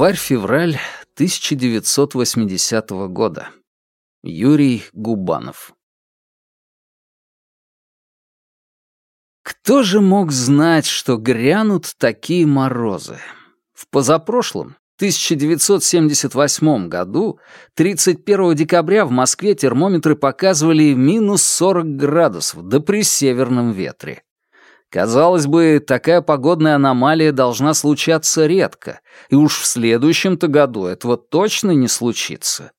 Январь-февраль 1980 года. Юрий Губанов. Кто же мог знать, что грянут такие морозы? В позапрошлом, 1978 году, 31 декабря в Москве термометры показывали минус 40 градусов, да при северном ветре. Казалось бы, такая погодная аномалия должна случаться редко, и уж в следующем-то году этого точно не случится.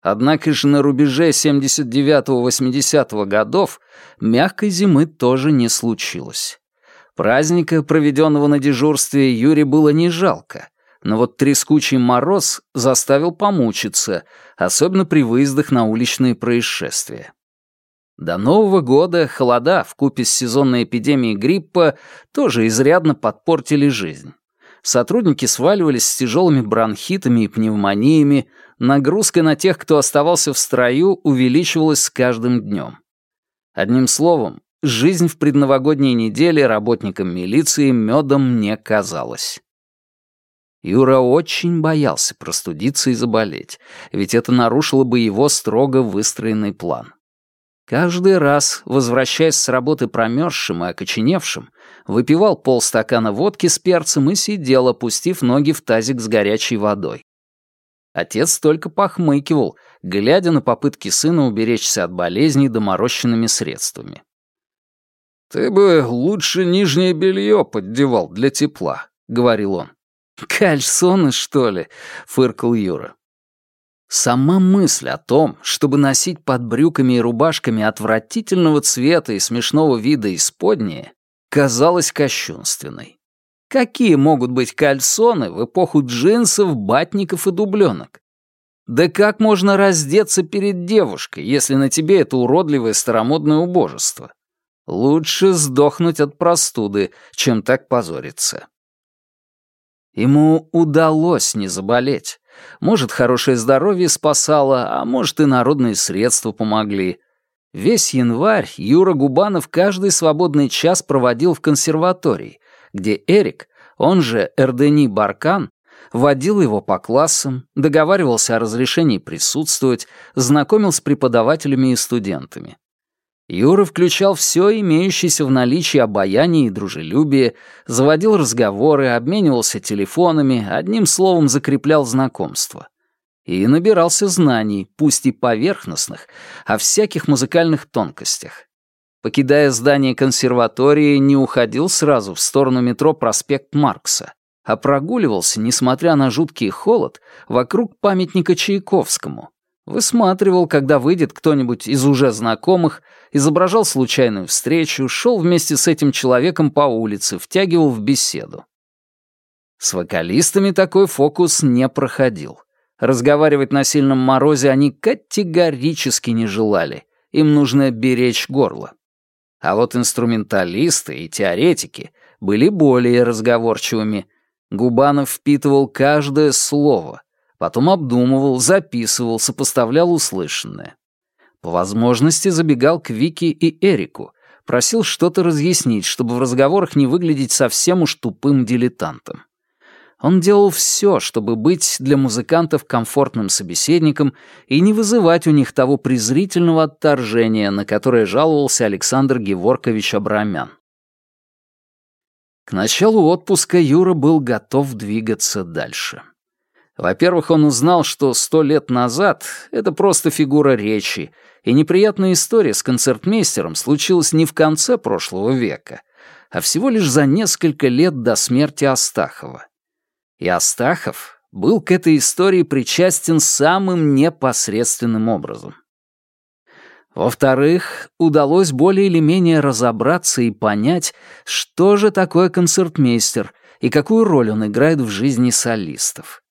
Однако же на рубеже 79-80 годов мягкой зимы тоже не случилось. Праздника, проведенного на дежурстве, Юре было не жалко, но вот трескучий мороз заставил помучиться, особенно при выездах на уличные происшествия. До Нового года холода вкупе с сезонной эпидемией гриппа тоже изрядно подпортили жизнь. Сотрудники сваливались с тяжелыми бронхитами и пневмониями, нагрузка на тех, кто оставался в строю, увеличивалась с каждым днем. Одним словом, жизнь в предновогодние недели работникам милиции медом не казалась. Юра очень боялся простудиться и заболеть, ведь это нарушило бы его строго выстроенный план. Каждый раз, возвращаясь с работы промерзшим и окоченевшим, выпивал полстакана водки с перцем и сидел, опустив ноги в тазик с горячей водой. Отец только похмыкивал, глядя на попытки сына уберечься от болезней доморощенными средствами. «Ты бы лучше нижнее белье поддевал для тепла», — говорил он. «Кальсоны, что ли?» — фыркал Юра. Сама мысль о том, чтобы носить под брюками и рубашками отвратительного цвета и смешного вида исподние, казалась кощунственной. Какие могут быть кальсоны в эпоху джинсов, батников и дубленок? Да как можно раздеться перед девушкой, если на тебе это уродливое старомодное убожество? Лучше сдохнуть от простуды, чем так позориться. Ему удалось не заболеть. Может, хорошее здоровье спасало, а может, и народные средства помогли. Весь январь Юра Губанов каждый свободный час проводил в консерватории, где Эрик, он же Эрдени Баркан, водил его по классам, договаривался о разрешении присутствовать, знакомил с преподавателями и студентами. Юра включал все имеющееся в наличии обаяние и дружелюбие, заводил разговоры, обменивался телефонами, одним словом закреплял знакомство. И набирался знаний, пусть и поверхностных, о всяких музыкальных тонкостях. Покидая здание консерватории, не уходил сразу в сторону метро проспект Маркса, а прогуливался, несмотря на жуткий холод, вокруг памятника Чайковскому, Высматривал, когда выйдет кто-нибудь из уже знакомых, изображал случайную встречу, шел вместе с этим человеком по улице, втягивал в беседу. С вокалистами такой фокус не проходил. Разговаривать на сильном морозе они категорически не желали. Им нужно беречь горло. А вот инструменталисты и теоретики были более разговорчивыми. Губанов впитывал каждое слово — Потом обдумывал, записывал, сопоставлял услышанное. По возможности забегал к Вике и Эрику, просил что-то разъяснить, чтобы в разговорах не выглядеть совсем уж тупым дилетантом. Он делал все, чтобы быть для музыкантов комфортным собеседником и не вызывать у них того презрительного отторжения, на которое жаловался Александр Геворкович Абрамян. К началу отпуска Юра был готов двигаться дальше. Во-первых, он узнал, что сто лет назад это просто фигура речи, и неприятная история с концертмейстером случилась не в конце прошлого века, а всего лишь за несколько лет до смерти Астахова. И Астахов был к этой истории причастен самым непосредственным образом. Во-вторых, удалось более или менее разобраться и понять, что же такое концертмейстер и какую роль он играет в жизни солистов.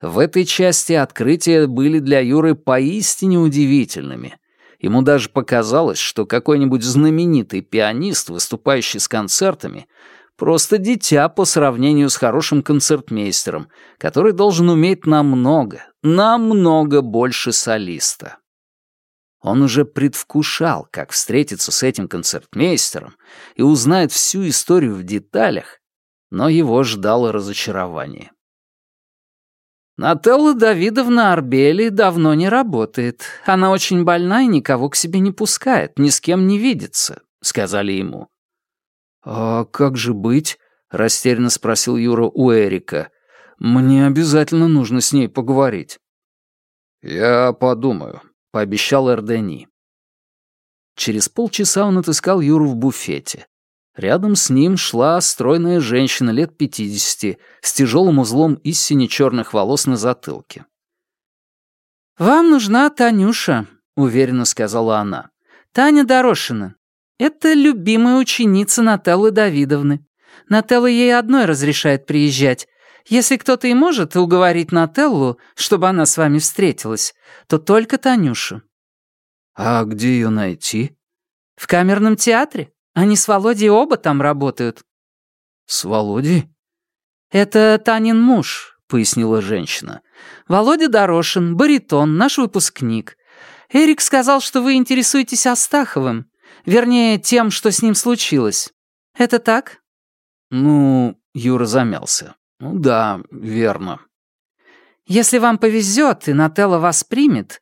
В этой части открытия были для Юры поистине удивительными. Ему даже показалось, что какой-нибудь знаменитый пианист, выступающий с концертами, просто дитя по сравнению с хорошим концертмейстером, который должен уметь намного, намного больше солиста. Он уже предвкушал, как встретиться с этим концертмейстером и узнает всю историю в деталях, но его ждало разочарование. Нателла Давидовна Арбели давно не работает. Она очень больна и никого к себе не пускает, ни с кем не видится», — сказали ему. «А как же быть?» — растерянно спросил Юра у Эрика. «Мне обязательно нужно с ней поговорить». «Я подумаю», — пообещал Эрдени. Через полчаса он отыскал Юру в буфете. Рядом с ним шла стройная женщина лет пятидесяти с тяжелым узлом из сине-черных волос на затылке. «Вам нужна Танюша», — уверенно сказала она. «Таня Дорошина. Это любимая ученица Нателлы Давидовны. Нателла ей одной разрешает приезжать. Если кто-то и может уговорить Нателлу, чтобы она с вами встретилась, то только Танюшу». «А где ее найти?» «В камерном театре. Они с Володей оба там работают». «С Володей?» «Это Танин муж», — пояснила женщина. «Володя Дорошин, баритон, наш выпускник. Эрик сказал, что вы интересуетесь Астаховым. Вернее, тем, что с ним случилось. Это так?» «Ну...» — Юра замялся. «Ну да, верно». «Если вам повезет и Нателла вас примет,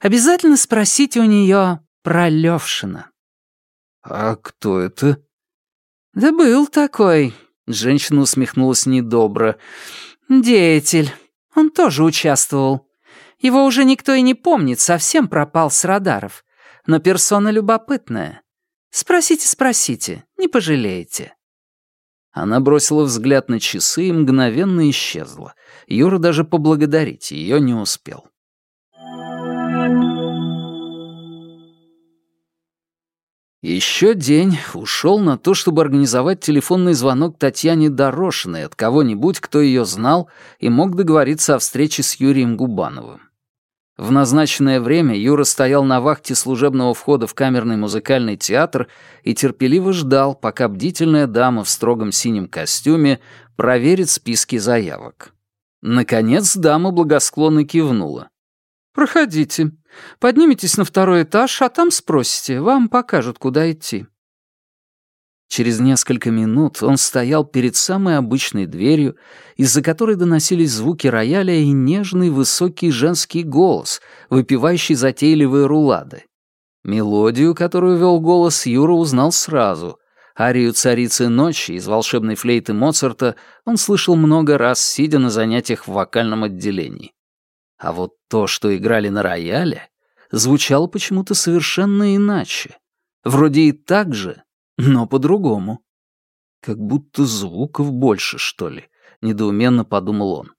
обязательно спросите у нее про Левшина». «А кто это?» «Да был такой», — женщина усмехнулась недобро. «Деятель. Он тоже участвовал. Его уже никто и не помнит, совсем пропал с радаров. Но персона любопытная. Спросите, спросите, не пожалеете». Она бросила взгляд на часы и мгновенно исчезла. Юра даже поблагодарить ее не успел. Еще день ушел на то, чтобы организовать телефонный звонок Татьяне Дорошиной от кого-нибудь, кто ее знал и мог договориться о встрече с Юрием Губановым. В назначенное время Юра стоял на вахте служебного входа в камерный музыкальный театр и терпеливо ждал, пока бдительная дама в строгом синем костюме проверит списки заявок. Наконец дама благосклонно кивнула. «Проходите. Поднимитесь на второй этаж, а там спросите. Вам покажут, куда идти». Через несколько минут он стоял перед самой обычной дверью, из-за которой доносились звуки рояля и нежный высокий женский голос, выпивающий затейливые рулады. Мелодию, которую вел голос, Юра узнал сразу. Арию «Царицы ночи» из волшебной флейты Моцарта он слышал много раз, сидя на занятиях в вокальном отделении. А вот то, что играли на рояле, звучало почему-то совершенно иначе. Вроде и так же, но по-другому. Как будто звуков больше, что ли, недоуменно подумал он.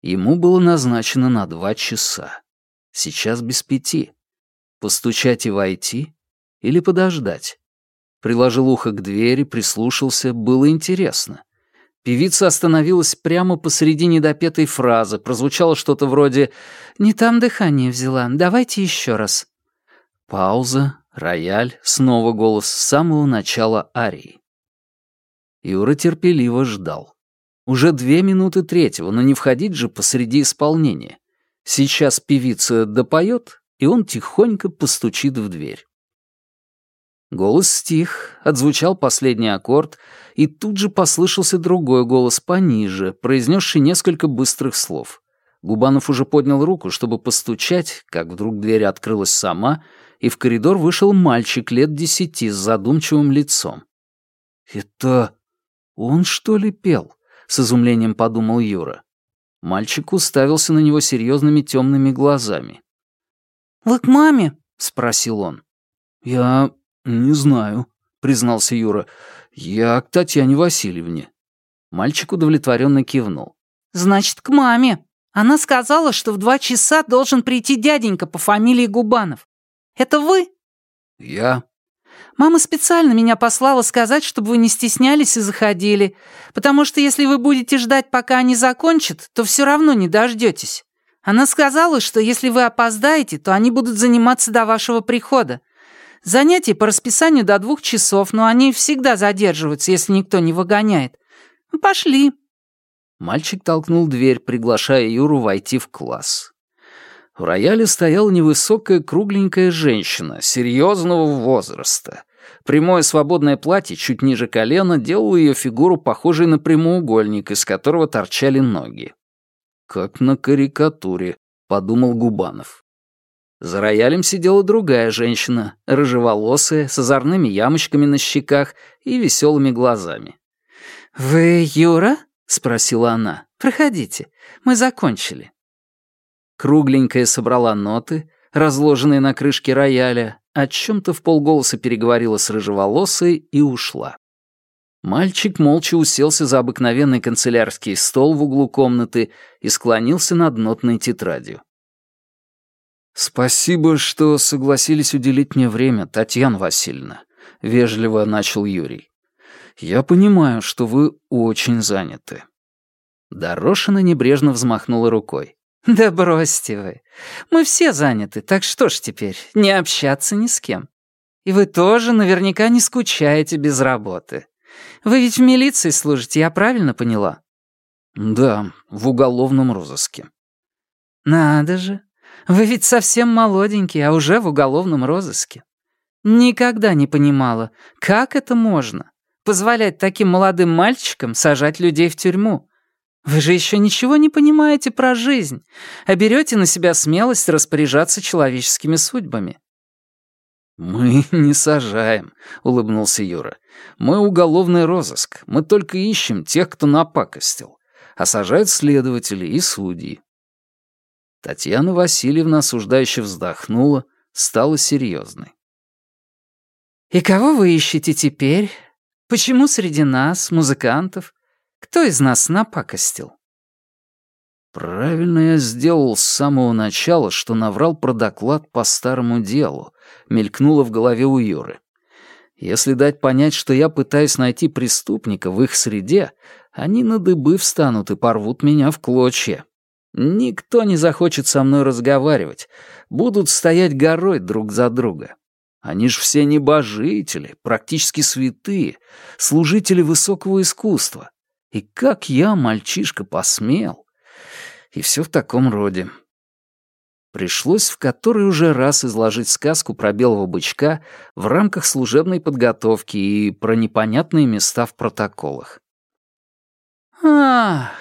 Ему было назначено на два часа. Сейчас без пяти. Постучать и войти? Или подождать? Приложил ухо к двери, прислушался, было интересно. Певица остановилась прямо посреди недопетой фразы. Прозвучало что-то вроде «Не там дыхание взяла, давайте еще раз». Пауза, рояль, снова голос с самого начала арии. Юра терпеливо ждал. Уже две минуты третьего, но не входить же посреди исполнения. Сейчас певица допоет, и он тихонько постучит в дверь. Голос стих, отзвучал последний аккорд, и тут же послышался другой голос пониже, произнесший несколько быстрых слов. Губанов уже поднял руку, чтобы постучать, как вдруг дверь открылась сама, и в коридор вышел мальчик лет десяти с задумчивым лицом. «Это он, что ли, пел?» — с изумлением подумал Юра. Мальчик уставился на него серьезными темными глазами. «Вы к маме?» — спросил он. «Я «Не знаю», — признался Юра. «Я к Татьяне Васильевне». Мальчик удовлетворенно кивнул. «Значит, к маме. Она сказала, что в два часа должен прийти дяденька по фамилии Губанов. Это вы?» «Я». «Мама специально меня послала сказать, чтобы вы не стеснялись и заходили, потому что если вы будете ждать, пока они закончат, то все равно не дождетесь. Она сказала, что если вы опоздаете, то они будут заниматься до вашего прихода. Занятия по расписанию до двух часов, но они всегда задерживаются, если никто не выгоняет. Пошли». Мальчик толкнул дверь, приглашая Юру войти в класс. В рояле стояла невысокая кругленькая женщина, серьезного возраста. Прямое свободное платье чуть ниже колена делало ее фигуру похожей на прямоугольник, из которого торчали ноги. как на карикатуре», — подумал Губанов. За роялем сидела другая женщина, рыжеволосая, с озорными ямочками на щеках и веселыми глазами. «Вы Юра?» — спросила она. «Проходите, мы закончили». Кругленькая собрала ноты, разложенные на крышке рояля, о чем-то в полголоса переговорила с рыжеволосой и ушла. Мальчик молча уселся за обыкновенный канцелярский стол в углу комнаты и склонился над нотной тетрадью. «Спасибо, что согласились уделить мне время, Татьяна Васильевна», — вежливо начал Юрий. «Я понимаю, что вы очень заняты». Дорошина небрежно взмахнула рукой. «Да бросьте вы. Мы все заняты, так что ж теперь, не общаться ни с кем. И вы тоже наверняка не скучаете без работы. Вы ведь в милиции служите, я правильно поняла?» «Да, в уголовном розыске». «Надо же. Вы ведь совсем молоденький, а уже в уголовном розыске. Никогда не понимала, как это можно? Позволять таким молодым мальчикам сажать людей в тюрьму. Вы же еще ничего не понимаете про жизнь, а берете на себя смелость распоряжаться человеческими судьбами. «Мы не сажаем», — улыбнулся Юра. «Мы уголовный розыск. Мы только ищем тех, кто напакостил. А сажают следователи и судьи. Татьяна Васильевна осуждающе вздохнула, стала серьезной. «И кого вы ищете теперь? Почему среди нас, музыкантов, кто из нас напакостил?» «Правильно я сделал с самого начала, что наврал про доклад по старому делу», — мелькнуло в голове у Юры. «Если дать понять, что я пытаюсь найти преступника в их среде, они на дыбы встанут и порвут меня в клочья. Никто не захочет со мной разговаривать. Будут стоять горой друг за друга. Они ж все небожители, практически святые, служители высокого искусства. И как я, мальчишка, посмел? И все в таком роде. Пришлось в который уже раз изложить сказку про белого бычка в рамках служебной подготовки и про непонятные места в протоколах. «Ах,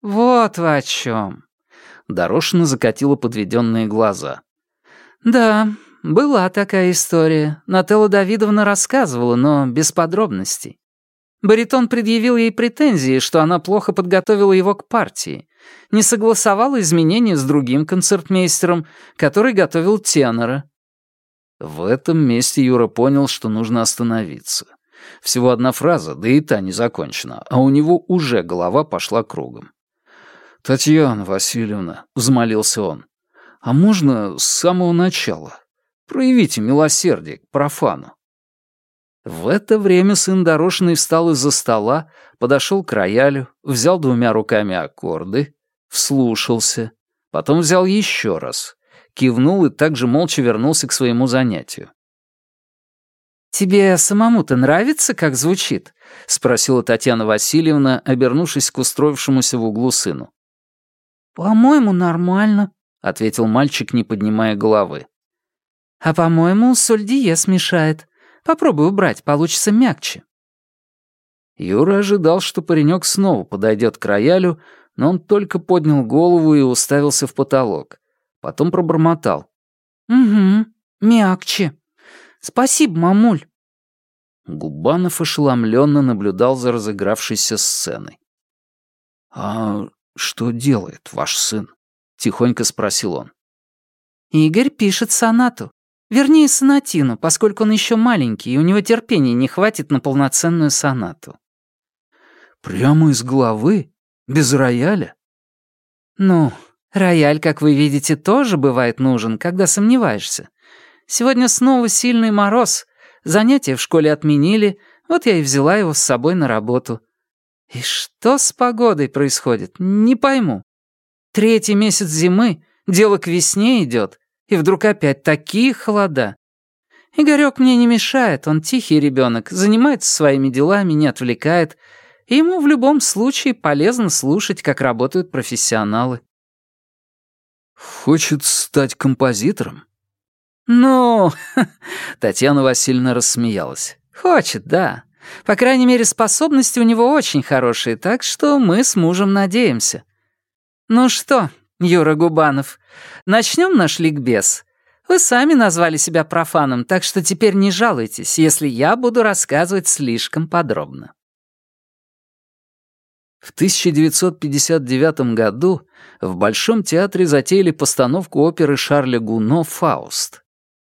вот вы о чем. Дорошина закатила подведенные глаза. «Да, была такая история. Нателла Давидовна рассказывала, но без подробностей. Баритон предъявил ей претензии, что она плохо подготовила его к партии, не согласовала изменения с другим концертмейстером, который готовил тенора. В этом месте Юра понял, что нужно остановиться. Всего одна фраза, да и та не закончена, а у него уже голова пошла кругом. «Татьяна Васильевна», — взмолился он, — «а можно с самого начала? Проявите милосердие к профану». В это время сын Дорошиной встал из-за стола, подошел к роялю, взял двумя руками аккорды, вслушался, потом взял еще раз, кивнул и также молча вернулся к своему занятию. «Тебе самому-то нравится, как звучит?» — спросила Татьяна Васильевна, обернувшись к устроившемуся в углу сыну. «По-моему, нормально», — ответил мальчик, не поднимая головы. «А по-моему, соль диез мешает. Попробуй убрать, получится мягче». Юра ожидал, что паренек снова подойдет к роялю, но он только поднял голову и уставился в потолок. Потом пробормотал. «Угу, мягче. Спасибо, мамуль». Губанов ошеломленно наблюдал за разыгравшейся сценой. «А «Что делает ваш сын?» — тихонько спросил он. «Игорь пишет сонату. Вернее, сонатину, поскольку он еще маленький, и у него терпения не хватит на полноценную сонату». «Прямо из головы? Без рояля?» «Ну, рояль, как вы видите, тоже бывает нужен, когда сомневаешься. Сегодня снова сильный мороз. Занятия в школе отменили, вот я и взяла его с собой на работу. И что с погодой происходит, не пойму. Третий месяц зимы, дело к весне идет, и вдруг опять такие холода. Игорёк мне не мешает, он тихий ребенок, занимается своими делами, не отвлекает, и ему в любом случае полезно слушать, как работают профессионалы. «Хочет стать композитором?» «Ну...» — Татьяна Васильевна рассмеялась. «Хочет, да. По крайней мере, способности у него очень хорошие, так что мы с мужем надеемся». «Ну что, Юра Губанов, начнем наш ликбез? Вы сами назвали себя профаном, так что теперь не жалуйтесь, если я буду рассказывать слишком подробно». В 1959 году в Большом театре затеяли постановку оперы Шарля Гуно «Фауст».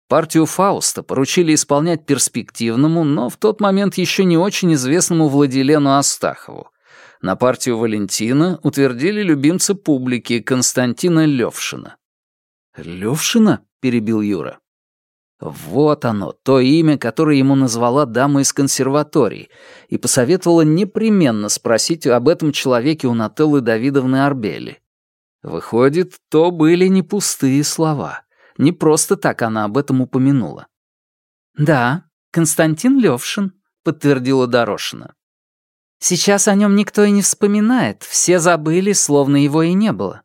Партию Фауста поручили исполнять перспективному, но в тот момент еще не очень известному Владилену Астахову. На партию Валентина утвердили любимца публики Константина Левшина. «Левшина?» — перебил Юра. Вот оно, то имя, которое ему назвала дама из консерватории, и посоветовала непременно спросить об этом человеке у Нателлы Давидовны Арбели. Выходит, то были не пустые слова. Не просто так она об этом упомянула. «Да, Константин Левшин», — подтвердила Дорошина. «Сейчас о нем никто и не вспоминает, все забыли, словно его и не было.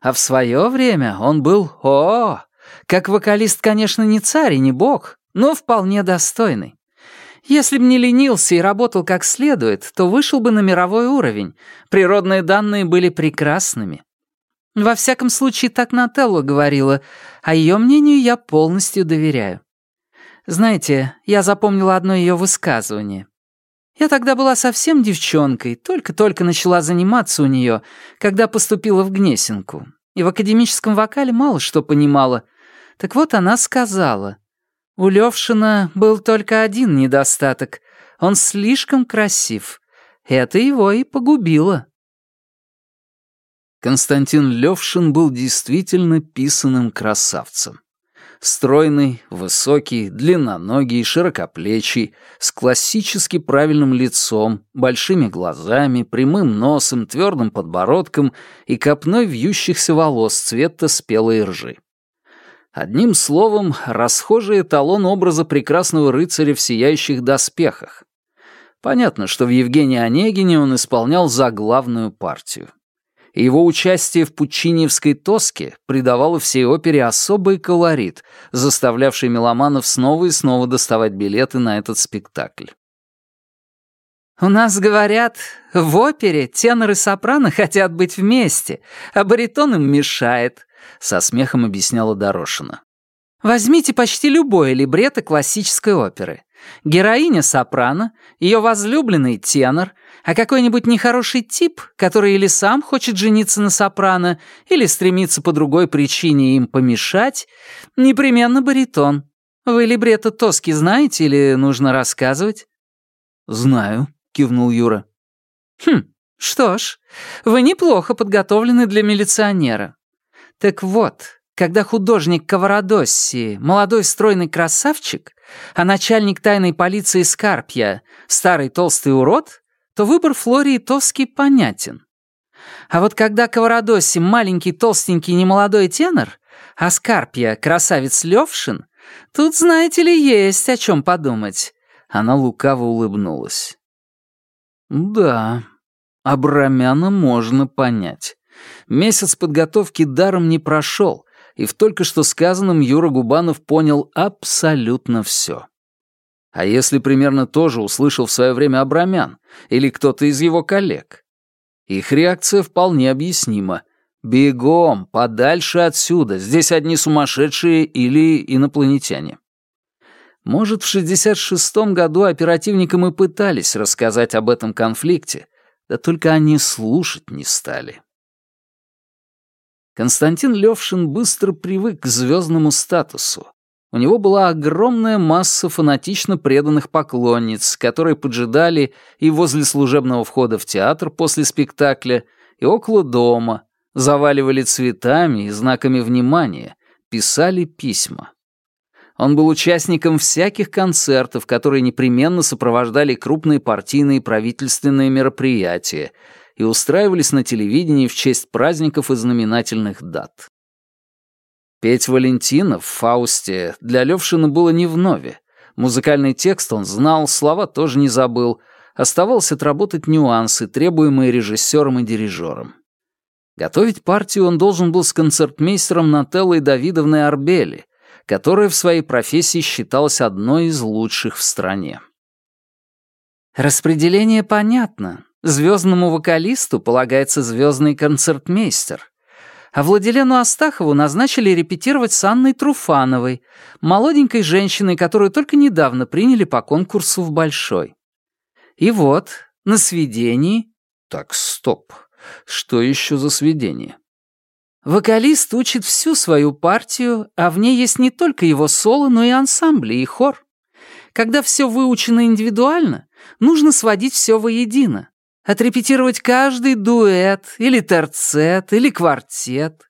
А в свое время он был, о, как вокалист, конечно, не царь и не бог, но вполне достойный. Если б не ленился и работал как следует, то вышел бы на мировой уровень. Природные данные были прекрасными. Во всяком случае, так Нателло говорила, а ее мнению я полностью доверяю. Знаете, я запомнила одно ее высказывание. Я тогда была совсем девчонкой, только-только начала заниматься у нее, когда поступила в Гнесинку. И в академическом вокале мало что понимала. Так вот она сказала. У Левшина был только один недостаток. Он слишком красив. Это его и погубило. Константин Левшин был действительно писанным красавцем. Стройный, высокий, длинноногий, широкоплечий, с классически правильным лицом, большими глазами, прямым носом, твердым подбородком и копной вьющихся волос цвета спелой ржи. Одним словом, расхожий эталон образа прекрасного рыцаря в сияющих доспехах. Понятно, что в Евгении Онегине он исполнял заглавную партию его участие в пучиневской тоске придавало всей опере особый колорит, заставлявший меломанов снова и снова доставать билеты на этот спектакль. «У нас говорят, в опере тенор и сопрано хотят быть вместе, а баритон им мешает», — со смехом объясняла Дорошина. «Возьмите почти любое либретто классической оперы. Героиня сопрано, ее возлюбленный тенор, а какой-нибудь нехороший тип, который или сам хочет жениться на сопрано, или стремится по другой причине им помешать, непременно баритон. Вы либретто Тоски знаете или нужно рассказывать? «Знаю», — кивнул Юра. «Хм, что ж, вы неплохо подготовлены для милиционера. Так вот, когда художник Каварадосси, молодой стройный красавчик, а начальник тайной полиции Скарпья, старый толстый урод, то выбор Флории Тоски понятен. А вот когда Каварадосси маленький толстенький немолодой тенор, а Скарпья красавец Левшин, тут, знаете ли, есть о чем подумать. Она лукаво улыбнулась. Да, Абрамяна можно понять. Месяц подготовки даром не прошел, и в только что сказанном Юра Губанов понял абсолютно все. А если примерно то же услышал в свое время Абрамян или кто-то из его коллег? Их реакция вполне объяснима. «Бегом, подальше отсюда, здесь одни сумасшедшие или инопланетяне». Может, в 66-м году оперативникам и пытались рассказать об этом конфликте, да только они слушать не стали. Константин Левшин быстро привык к звездному статусу. У него была огромная масса фанатично преданных поклонниц, которые поджидали и возле служебного входа в театр после спектакля, и около дома, заваливали цветами и знаками внимания, писали письма. Он был участником всяких концертов, которые непременно сопровождали крупные партийные и правительственные мероприятия, и устраивались на телевидении в честь праздников и знаменательных дат. Петь Валентина в «Фаусте» для Левшина было не вновь. Музыкальный текст он знал, слова тоже не забыл. Оставалось отработать нюансы, требуемые режиссером и дирижером. Готовить партию он должен был с концертмейстером Нателлой Давидовной Арбели, которая в своей профессии считалась одной из лучших в стране. «Распределение понятно. Звездному вокалисту полагается звездный концертмейстер. А Владилену Астахову назначили репетировать с Анной Труфановой, молоденькой женщиной, которую только недавно приняли по конкурсу в Большой. И вот, на сведении... Так, стоп. Что еще за сведение? Вокалист учит всю свою партию, а в ней есть не только его соло, но и ансамбли, и хор. Когда все выучено индивидуально, нужно сводить все воедино. Отрепетировать каждый дуэт, или терцет, или квартет.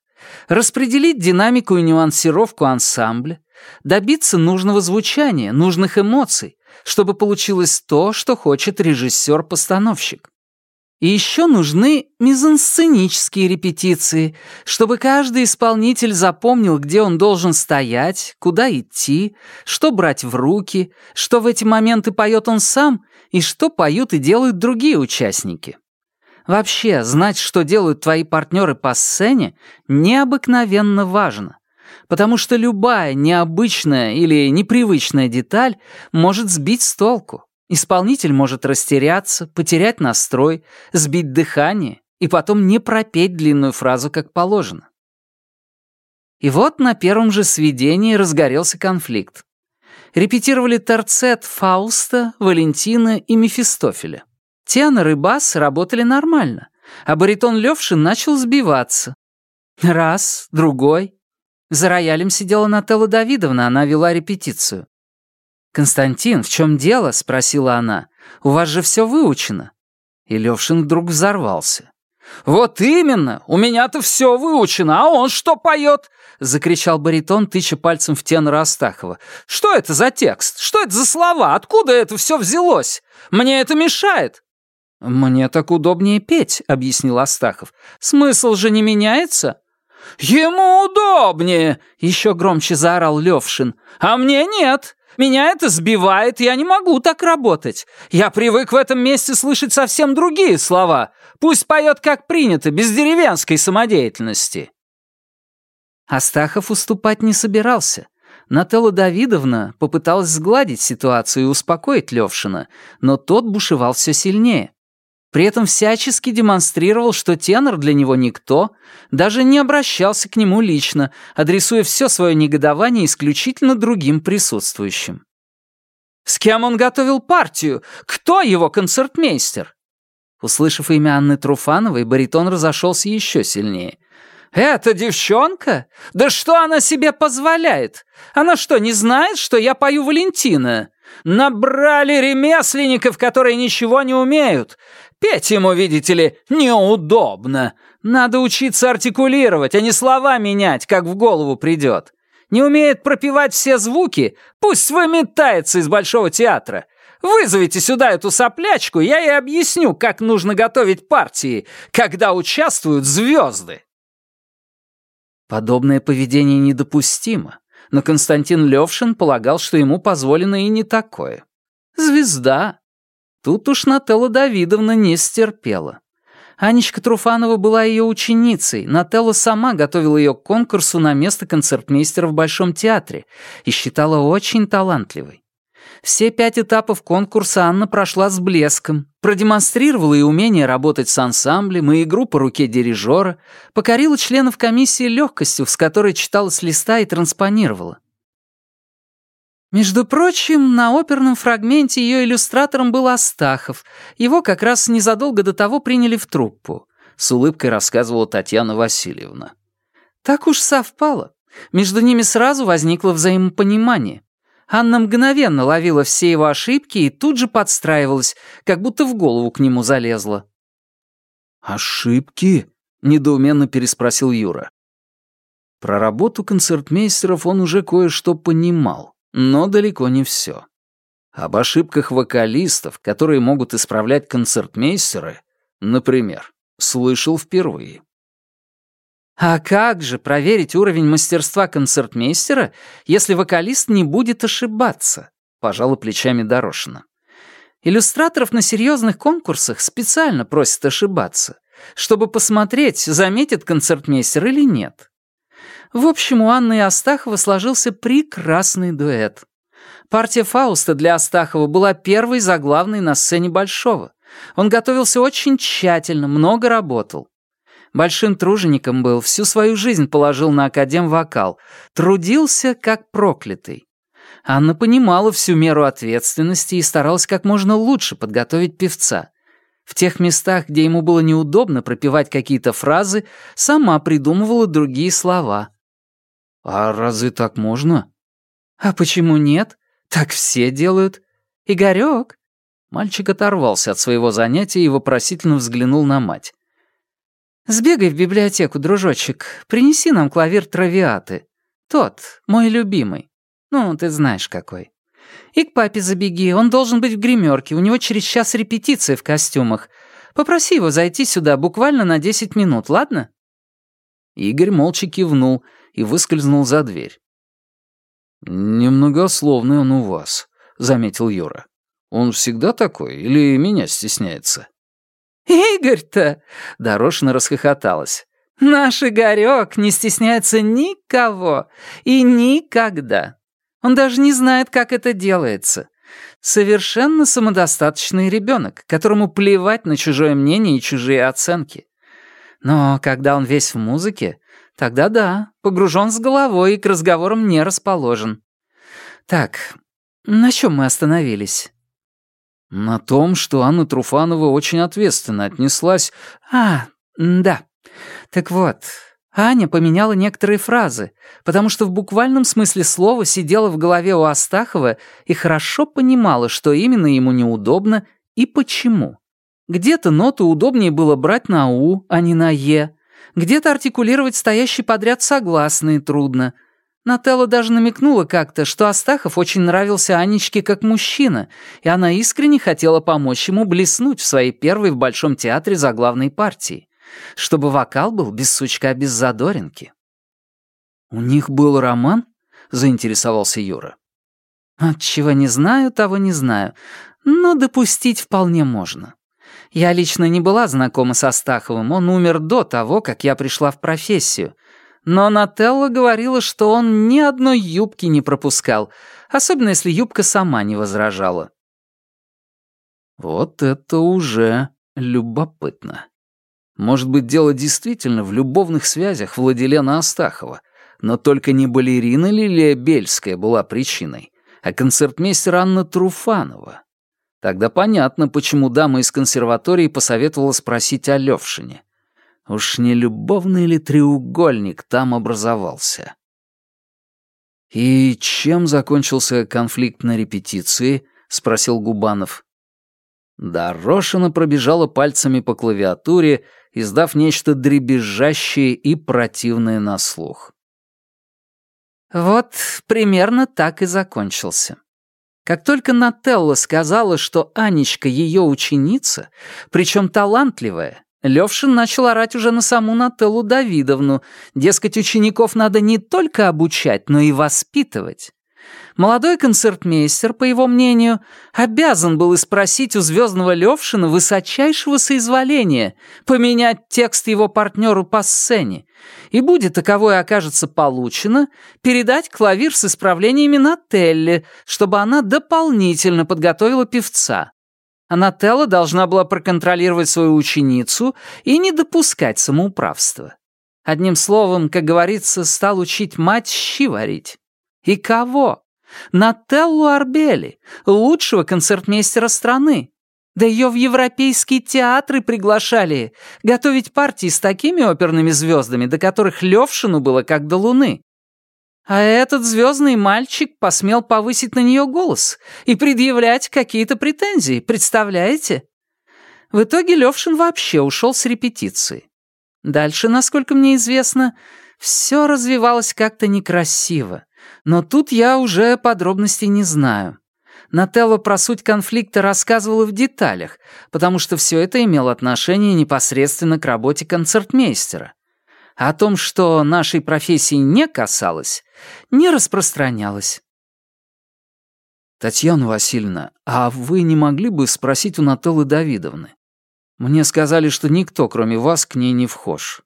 Распределить динамику и нюансировку ансамбля. Добиться нужного звучания, нужных эмоций, чтобы получилось то, что хочет режиссер-постановщик. И еще нужны мизансценические репетиции, чтобы каждый исполнитель запомнил, где он должен стоять, куда идти, что брать в руки, что в эти моменты поет он сам и что поют и делают другие участники. Вообще, знать, что делают твои партнеры по сцене, необыкновенно важно, потому что любая необычная или непривычная деталь может сбить с толку. Исполнитель может растеряться, потерять настрой, сбить дыхание и потом не пропеть длинную фразу как положено. И вот на первом же сведении разгорелся конфликт. Репетировали торцет Фауста, Валентина и Мефистофеля. Тенор и бас работали нормально, а баритон Левшин начал сбиваться. Раз, другой. За роялем сидела Нателла Давидовна, она вела репетицию. «Константин, в чем дело?» — спросила она. «У вас же все выучено». И Левшин вдруг взорвался. «Вот именно! У меня-то все выучено, а он что поет?» — закричал баритон, тыча пальцем в тенора Астахова. «Что это за текст? Что это за слова? Откуда это все взялось? Мне это мешает!» «Мне так удобнее петь», — объяснил Астахов. «Смысл же не меняется?» «Ему удобнее!» — еще громче заорал Левшин. «А мне нет! Меня это сбивает, я не могу так работать. Я привык в этом месте слышать совсем другие слова. Пусть поет как принято, без деревенской самодеятельности». Астахов уступать не собирался. Нателла Давидовна попыталась сгладить ситуацию и успокоить Левшина, но тот бушевал все сильнее. При этом всячески демонстрировал, что тенор для него никто, даже не обращался к нему лично, адресуя все свое негодование исключительно другим присутствующим. «С кем он готовил партию? Кто его концертмейстер?» Услышав имя Анны Труфановой, баритон разошелся еще сильнее. «Эта девчонка? Да что она себе позволяет? Она что, не знает, что я пою Валентина? Набрали ремесленников, которые ничего не умеют. Петь ему, видите ли, неудобно. Надо учиться артикулировать, а не слова менять, как в голову придет. Не умеет пропевать все звуки, пусть выметается из Большого театра. Вызовите сюда эту соплячку, я ей объясню, как нужно готовить партии, когда участвуют звезды. Подобное поведение недопустимо, но Константин Левшин полагал, что ему позволено и не такое. Звезда, Тут уж Нателла Давидовна не стерпела. Анечка Труфанова была ее ученицей. Нателла сама готовила ее к конкурсу на место концертмейстера в Большом театре и считала очень талантливой. Все пять этапов конкурса Анна прошла с блеском, продемонстрировала и умение работать с ансамблем, и игру по руке дирижера, покорила членов комиссии легкостью, с которой читала с листа и транспонировала. Между прочим, на оперном фрагменте ее иллюстратором был Астахов. Его как раз незадолго до того приняли в труппу. С улыбкой рассказывала Татьяна Васильевна. Так уж совпало. Между ними сразу возникло взаимопонимание. Анна мгновенно ловила все его ошибки и тут же подстраивалась, как будто в голову к нему залезла. «Ошибки?» — недоуменно переспросил Юра. Про работу концертмейстеров он уже кое-что понимал но далеко не все. Об ошибках вокалистов, которые могут исправлять концертмейстеры, например, слышал впервые. А как же проверить уровень мастерства концертмейстера, если вокалист не будет ошибаться? Пожала плечами Дорошина. Иллюстраторов на серьезных конкурсах специально просят ошибаться, чтобы посмотреть, заметит концертмейстер или нет. В общем, у Анны и Астахова сложился прекрасный дуэт. Партия Фауста для Астахова была первой заглавной на сцене Большого, Он готовился очень тщательно, много работал. Большим тружеником был, всю свою жизнь положил на академ-вокал, трудился как проклятый. Анна понимала всю меру ответственности и старалась как можно лучше подготовить певца. В тех местах, где ему было неудобно пропевать какие-то фразы, сама придумывала другие слова. «А разве так можно?» «А почему нет? Так все делают. Игорёк!» Мальчик оторвался от своего занятия и вопросительно взглянул на мать. «Сбегай в библиотеку, дружочек, принеси нам клавир травиаты. Тот, мой любимый. Ну, ты знаешь какой. И к папе забеги, он должен быть в гримерке, у него через час репетиция в костюмах. Попроси его зайти сюда буквально на десять минут, ладно?» Игорь молча кивнул и выскользнул за дверь. «Немногословный он у вас», — заметил Юра. «Он всегда такой или меня стесняется?» «Игорь-то!» — Дорошина расхохоталась. «Наш Игорёк не стесняется никого и никогда. Он даже не знает, как это делается. Совершенно самодостаточный ребенок, которому плевать на чужое мнение и чужие оценки. Но когда он весь в музыке, тогда да, погружен с головой и к разговорам не расположен. Так, на чем мы остановились?» На том, что Анна Труфанова очень ответственно отнеслась... А, да. Так вот, Аня поменяла некоторые фразы, потому что в буквальном смысле слова сидела в голове у Астахова и хорошо понимала, что именно ему неудобно и почему. Где-то ноту удобнее было брать на «у», а не на «е», где-то артикулировать стоящий подряд согласные трудно — Нателла даже намекнула как-то, что Астахов очень нравился Анечке как мужчина, и она искренне хотела помочь ему блеснуть в своей первой в Большом театре за главной партией, чтобы вокал был без сучка, без задоринки. «У них был роман?» — заинтересовался Юра. От чего не знаю, того не знаю, но допустить вполне можно. Я лично не была знакома с Астаховым, он умер до того, как я пришла в профессию — но Нателла говорила, что он ни одной юбки не пропускал, особенно если юбка сама не возражала. Вот это уже любопытно. Может быть, дело действительно в любовных связях Владилена Астахова, но только не балерина Лилия Бельская была причиной, а концертмейстер Анна Труфанова. Тогда понятно, почему дама из консерватории посоветовала спросить о Левшине. Уж не любовный ли треугольник там образовался? «И чем закончился конфликт на репетиции?» — спросил Губанов. Дорошина пробежала пальцами по клавиатуре, издав нечто дребезжащее и противное на слух. Вот примерно так и закончился. Как только Нателла сказала, что Анечка ее ученица, причем талантливая, Левшин начал орать уже на саму Нателлу Давидовну. Дескать, учеников надо не только обучать, но и воспитывать. Молодой концертмейстер, по его мнению, обязан был спросить у звездного Левшина высочайшего соизволения поменять текст его партнеру по сцене, и будет таковое окажется получено, передать клавир с исправлениями Нателле, чтобы она дополнительно подготовила певца. Анателла должна была проконтролировать свою ученицу и не допускать самоуправства. Одним словом, как говорится, стал учить мать щи варить. И кого? Нателлу Арбели, лучшего концертмейстера страны. Да ее в европейские театры приглашали готовить партии с такими оперными звездами, до которых Левшину было как до луны. А этот звездный мальчик посмел повысить на нее голос и предъявлять какие-то претензии, представляете? В итоге Левшин вообще ушел с репетиции. Дальше, насколько мне известно, все развивалось как-то некрасиво. Но тут я уже подробностей не знаю. Нателла про суть конфликта рассказывала в деталях, потому что все это имело отношение непосредственно к работе концертмейстера о том, что нашей профессии не касалось, не распространялось. «Татьяна Васильевна, а вы не могли бы спросить у Нателлы Давидовны? Мне сказали, что никто, кроме вас, к ней не вхож.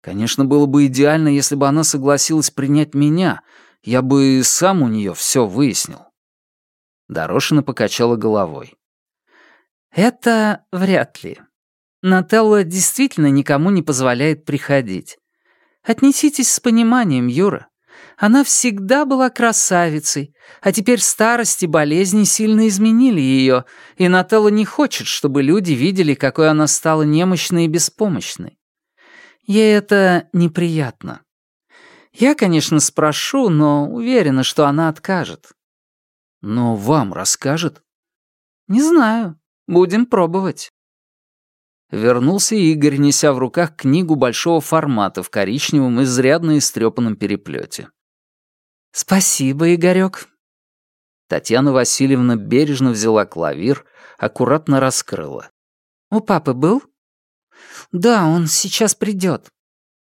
Конечно, было бы идеально, если бы она согласилась принять меня. Я бы сам у нее все выяснил». Дорошина покачала головой. «Это вряд ли. Нателла действительно никому не позволяет приходить. Отнеситесь с пониманием, Юра. Она всегда была красавицей, а теперь старость и болезни сильно изменили ее, и Нателла не хочет, чтобы люди видели, какой она стала немощной и беспомощной. Ей это неприятно. Я, конечно, спрошу, но уверена, что она откажет. Но вам расскажет? Не знаю. Будем пробовать. Вернулся Игорь, неся в руках книгу большого формата в коричневом, изрядно истрепанном переплете. «Спасибо, Игорек». Татьяна Васильевна бережно взяла клавир, аккуратно раскрыла. «У папы был?» «Да, он сейчас придет».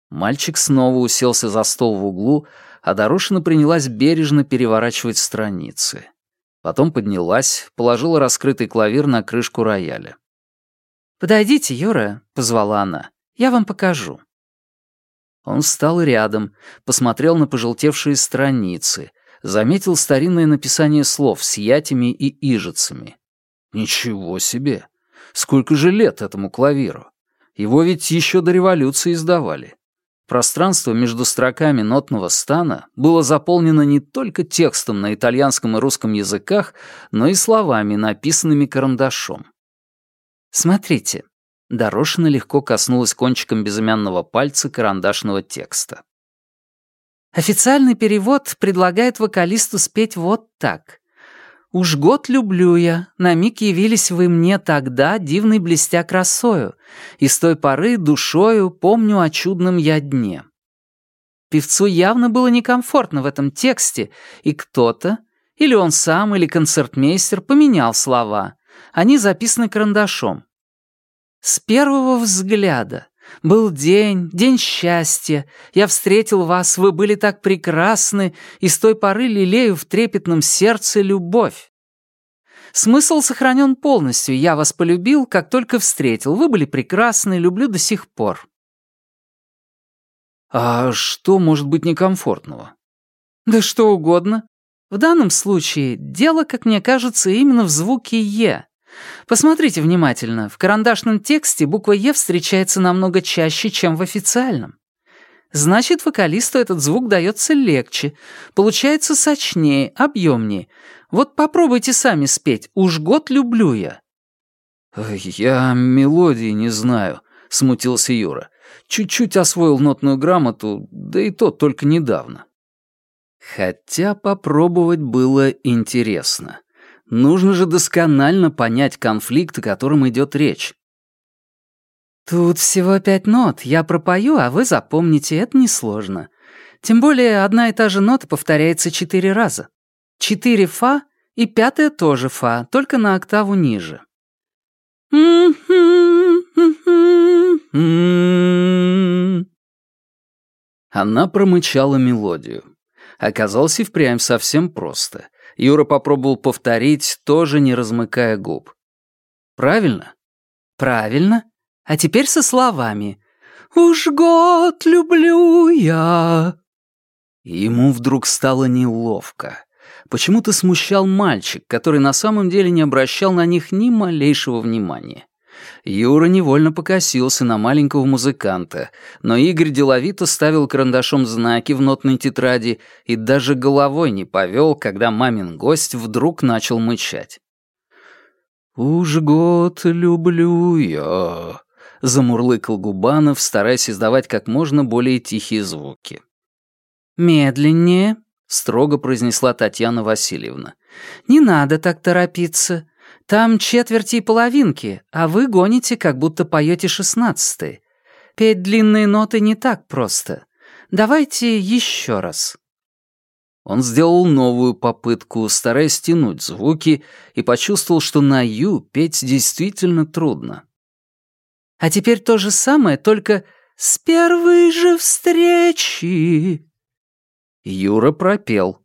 Мальчик снова уселся за стол в углу, а Дорошина принялась бережно переворачивать страницы. Потом поднялась, положила раскрытый клавир на крышку рояля. «Подойдите, Юра», — позвала она. «Я вам покажу». Он встал рядом, посмотрел на пожелтевшие страницы, заметил старинное написание слов с ятями и ижицами. Ничего себе! Сколько же лет этому клавиру? Его ведь еще до революции издавали. Пространство между строками нотного стана было заполнено не только текстом на итальянском и русском языках, но и словами, написанными карандашом. «Смотрите», Дорошина легко коснулась кончиком безымянного пальца карандашного текста. Официальный перевод предлагает вокалисту спеть вот так. «Уж год люблю я, на миг явились вы мне тогда, дивный блестя красою, и с той поры душою помню о чудном я дне». Певцу явно было некомфортно в этом тексте, и кто-то, или он сам, или концертмейстер, поменял слова. Они записаны карандашом. С первого взгляда. Был день, день счастья. Я встретил вас, вы были так прекрасны, и с той поры лелею в трепетном сердце любовь. Смысл сохранен полностью. Я вас полюбил, как только встретил. Вы были прекрасны, люблю до сих пор. А что может быть некомфортного? Да что угодно. В данном случае дело, как мне кажется, именно в звуке «е». Посмотрите внимательно. В карандашном тексте буква «Е» встречается намного чаще, чем в официальном. Значит, вокалисту этот звук дается легче, получается сочнее, объемнее. Вот попробуйте сами спеть «Уж год люблю я». «Я мелодии не знаю», — смутился Юра. «Чуть-чуть освоил нотную грамоту, да и то только недавно». Хотя попробовать было интересно. Нужно же досконально понять конфликт, о котором идет речь. «Тут всего пять нот. Я пропою, а вы запомните, это несложно. Тем более одна и та же нота повторяется четыре раза. Четыре фа и пятая тоже фа, только на октаву ниже». Она промычала мелодию. Оказалось и впрямь совсем просто. Юра попробовал повторить, тоже не размыкая губ. «Правильно?» «Правильно. А теперь со словами. «Уж год люблю я». Ему вдруг стало неловко. Почему-то смущал мальчик, который на самом деле не обращал на них ни малейшего внимания. Юра невольно покосился на маленького музыканта, но Игорь деловито ставил карандашом знаки в нотной тетради и даже головой не повел, когда мамин гость вдруг начал мычать. «Уж год люблю я», — замурлыкал Губанов, стараясь издавать как можно более тихие звуки. «Медленнее», — строго произнесла Татьяна Васильевна. «Не надо так торопиться. Там четверти и половинки, а вы гоните, как будто поете шестнадцатые. Петь длинные ноты не так просто. Давайте еще раз». Он сделал новую попытку, стараясь тянуть звуки, и почувствовал, что на «ю» петь действительно трудно. «А теперь то же самое, только с первой же встречи». Юра пропел.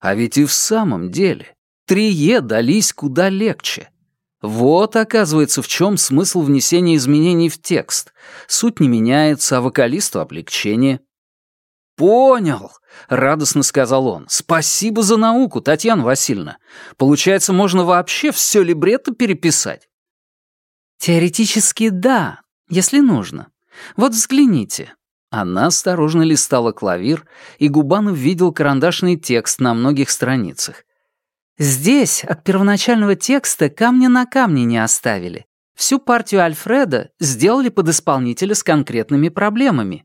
А ведь и в самом деле Трие дались куда легче. Вот, оказывается, в чем смысл внесения изменений в текст. Суть не меняется, а вокалисту облегчение. «Понял», — радостно сказал он. «Спасибо за науку, Татьяна Васильевна. Получается, можно вообще все либретто переписать?» «Теоретически да, если нужно. Вот взгляните». Она осторожно листала клавир, и Губанов видел карандашный текст на многих страницах. «Здесь от первоначального текста камня на камне не оставили. Всю партию Альфреда сделали под исполнителя с конкретными проблемами».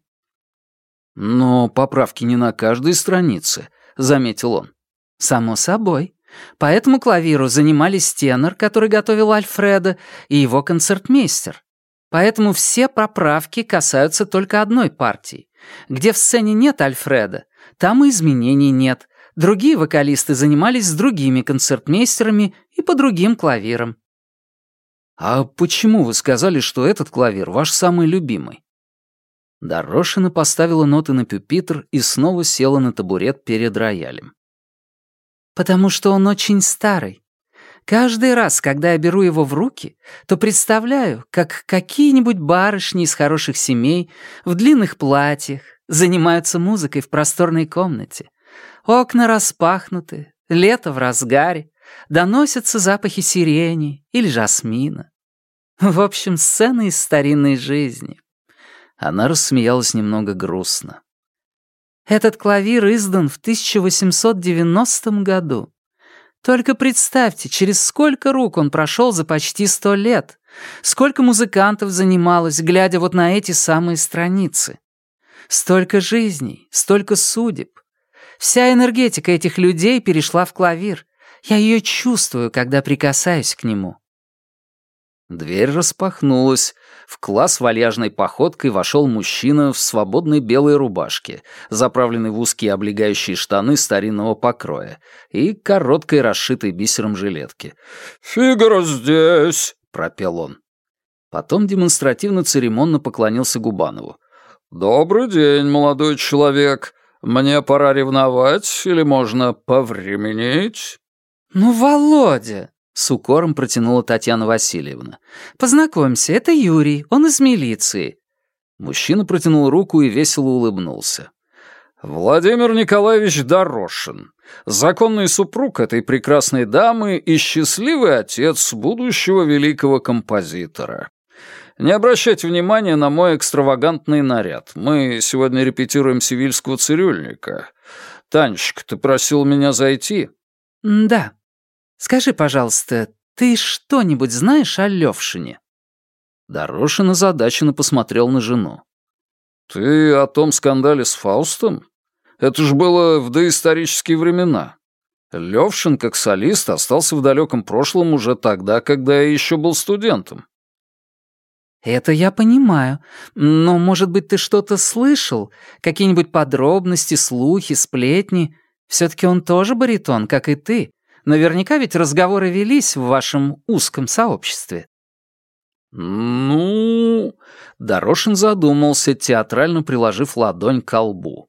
«Но поправки не на каждой странице», — заметил он. «Само собой. По этому клавиру занимались тенор, который готовил Альфреда, и его концертмейстер. Поэтому все поправки касаются только одной партии. Где в сцене нет Альфреда, там и изменений нет. Другие вокалисты занимались с другими концертмейстерами и по другим клавирам. «А почему вы сказали, что этот клавир ваш самый любимый?» Дорошина поставила ноты на пюпитр и снова села на табурет перед роялем. «Потому что он очень старый. Каждый раз, когда я беру его в руки, то представляю, как какие-нибудь барышни из хороших семей в длинных платьях занимаются музыкой в просторной комнате. Окна распахнуты, лето в разгаре, доносятся запахи сирени или жасмина. В общем, сцены из старинной жизни. Она рассмеялась немного грустно. Этот клавир издан в 1890 году. Только представьте, через сколько рук он прошел за почти сто лет. Сколько музыкантов занималось, глядя вот на эти самые страницы. Столько жизней, столько судеб. Вся энергетика этих людей перешла в клавир. Я ее чувствую, когда прикасаюсь к нему. Дверь распахнулась. В класс вальяжной походкой вошел мужчина в свободной белой рубашке, заправленной в узкие облегающие штаны старинного покроя и короткой расшитой бисером жилетки. «Фигара здесь!» — пропел он. Потом демонстративно церемонно поклонился Губанову. «Добрый день, молодой человек. Мне пора ревновать или можно повременить?» «Ну, Володя!» С укором протянула Татьяна Васильевна. «Познакомься, это Юрий, он из милиции». Мужчина протянул руку и весело улыбнулся. «Владимир Николаевич Дорошин, законный супруг этой прекрасной дамы и счастливый отец будущего великого композитора. Не обращайте внимания на мой экстравагантный наряд. Мы сегодня репетируем сивильского цирюльника. Танечка, ты просил меня зайти?» «Да», Скажи, пожалуйста, ты что-нибудь знаешь о Левшине?» Дорошин озадаченно посмотрел на жену. «Ты о том скандале с Фаустом? Это ж было в доисторические времена. Левшин, как солист, остался в далеком прошлом уже тогда, когда я еще был студентом». «Это я понимаю. Но, может быть, ты что-то слышал? Какие-нибудь подробности, слухи, сплетни? Все-таки он тоже баритон, как и ты. Наверняка ведь разговоры велись в вашем узком сообществе». «Ну...» — Дорошин задумался, театрально приложив ладонь к лбу.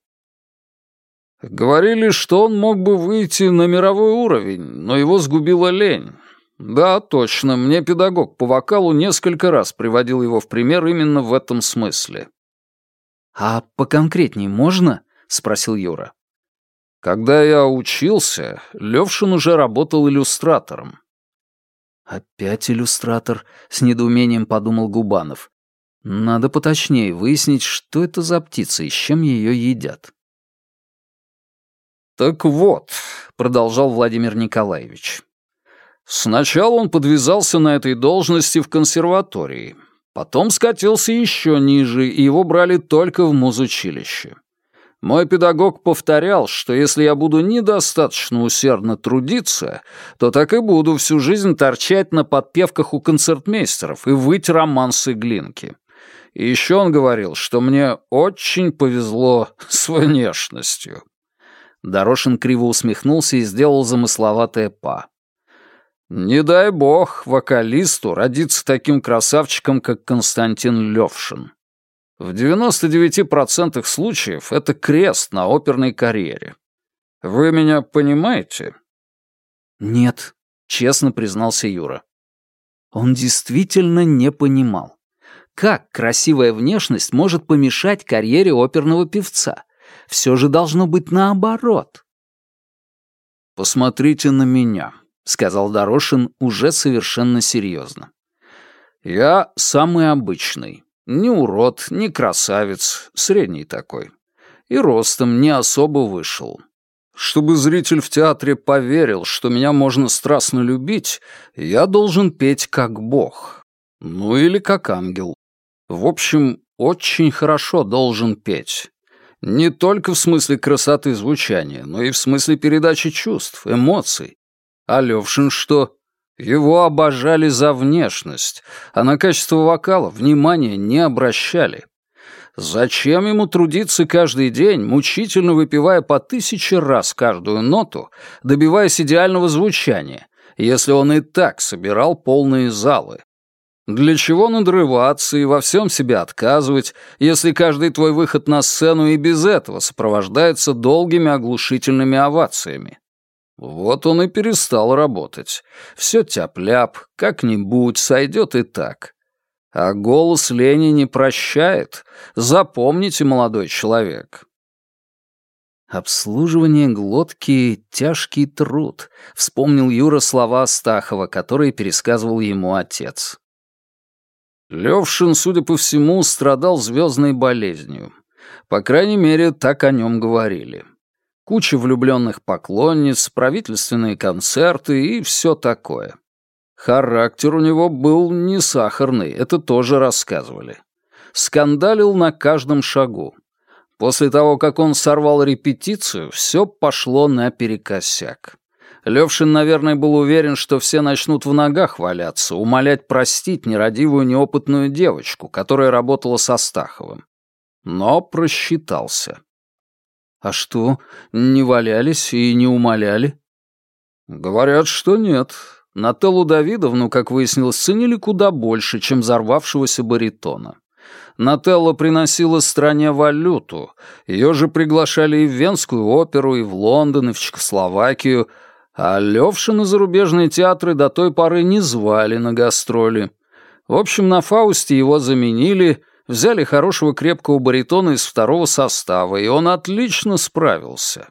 «Говорили, что он мог бы выйти на мировой уровень, но его сгубила лень. Да, точно, мне педагог по вокалу несколько раз приводил его в пример именно в этом смысле». «А поконкретнее можно?» — спросил Юра. Когда я учился, Левшин уже работал иллюстратором. «Опять иллюстратор», — с недоумением подумал Губанов. «Надо поточнее выяснить, что это за птица и с чем ее едят». «Так вот», — продолжал Владимир Николаевич, «сначала он подвязался на этой должности в консерватории, потом скатился еще ниже, и его брали только в музучилище. Мой педагог повторял, что если я буду недостаточно усердно трудиться, то так и буду всю жизнь торчать на подпевках у концертмейстеров и выть романсы Глинки. И еще он говорил, что мне очень повезло с внешностью. Дорошин криво усмехнулся и сделал замысловатое па. «Не дай бог вокалисту родиться таким красавчиком, как Константин Левшин». В 99% случаев это крест на оперной карьере. Вы меня понимаете? Нет, честно признался Юра. Он действительно не понимал. Как красивая внешность может помешать карьере оперного певца? Все же должно быть наоборот. «Посмотрите на меня», — сказал Дорошин уже совершенно серьезно. Я самый обычный. Не урод, не красавец, средний такой. И ростом не особо вышел. Чтобы зритель в театре поверил, что меня можно страстно любить, я должен петь как бог. Ну или как ангел. В общем, очень хорошо должен петь. Не только в смысле красоты звучания, но и в смысле передачи чувств, эмоций. А Левшин что? Его обожали за внешность, а на качество вокала внимания не обращали. Зачем ему трудиться каждый день, мучительно выпивая по тысяче раз каждую ноту, добиваясь идеального звучания, если он и так собирал полные залы? Для чего надрываться и во всем себе отказывать, если каждый твой выход на сцену и без этого сопровождается долгими оглушительными овациями? Вот он и перестал работать. Все тяп-ляп, как-нибудь, сойдет и так. А голос Лени не прощает. Запомните, молодой человек. «Обслуживание глотки — тяжкий труд», — вспомнил Юра слова Астахова, которые пересказывал ему отец. Левшин, судя по всему, страдал звездной болезнью. По крайней мере, так о нем говорили. Куча влюбленных поклонниц, правительственные концерты и все такое. Характер у него был не сахарный, это тоже рассказывали. Скандалил на каждом шагу. После того, как он сорвал репетицию, все пошло наперекосяк. Левшин, наверное, был уверен, что все начнут в ногах валяться, умолять простить нерадивую неопытную девочку, которая работала со Стаховым. Но просчитался. А что, не валялись и не умоляли? Говорят, что нет. Нателлу Давидовну, как выяснилось, ценили куда больше, чем взорвавшегося баритона. Нателла приносила стране валюту, ее же приглашали и в Венскую оперу, и в Лондон, и в Чехословакию, а Левшина зарубежные театры до той поры не звали на гастроли. В общем, на Фаусте его заменили, взяли хорошего крепкого баритона из второго состава, и он отлично справился.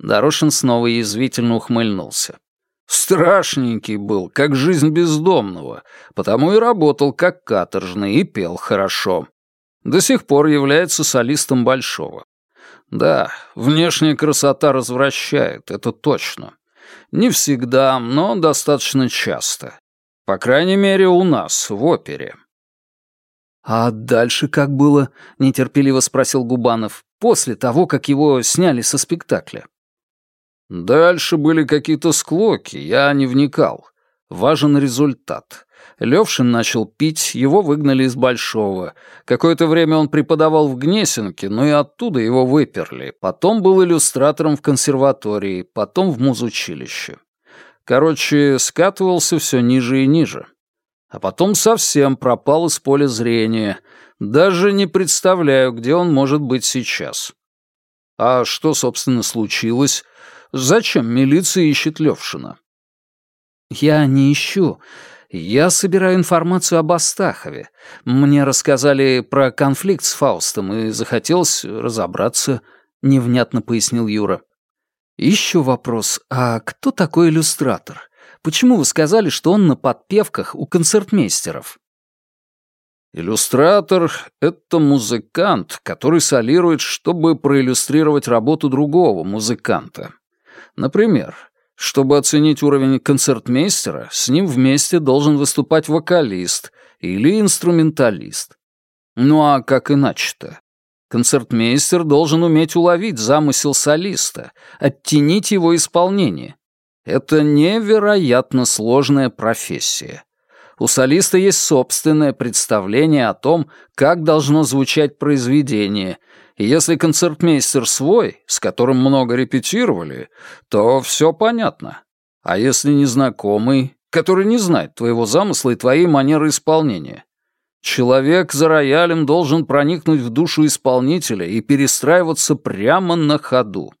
Дорошин снова язвительно ухмыльнулся. Страшненький был, как жизнь бездомного, потому и работал как каторжный и пел хорошо. До сих пор является солистом Большого. Да, внешняя красота развращает, это точно. Не всегда, но достаточно часто. По крайней мере, у нас, в опере. «А дальше как было?» — нетерпеливо спросил Губанов. «После того, как его сняли со спектакля». Дальше были какие-то склоки, я не вникал. Важен результат. Левшин начал пить, его выгнали из Большого. Какое-то время он преподавал в Гнесинке, но и оттуда его выперли. Потом был иллюстратором в консерватории, потом в музучилище. Короче, скатывался все ниже и ниже. А потом совсем пропал из поля зрения. Даже не представляю, где он может быть сейчас. А что, собственно, случилось? Зачем милиция ищет Левшина? Я не ищу. Я собираю информацию об Астахове. Мне рассказали про конфликт с Фаустом, и захотелось разобраться, невнятно пояснил Юра. Еще вопрос, а кто такой иллюстратор? Почему вы сказали, что он на подпевках у концертмейстеров? Иллюстратор — это музыкант, который солирует, чтобы проиллюстрировать работу другого музыканта. Например, чтобы оценить уровень концертмейстера, с ним вместе должен выступать вокалист или инструменталист. Ну а как иначе-то? Концертмейстер должен уметь уловить замысел солиста, оттенить его исполнение. Это невероятно сложная профессия. У солиста есть собственное представление о том, как должно звучать произведение — и если концертмейстер свой, с которым много репетировали, то все понятно. А если незнакомый, который не знает твоего замысла и твоей манеры исполнения? Человек за роялем должен проникнуть в душу исполнителя и перестраиваться прямо на ходу.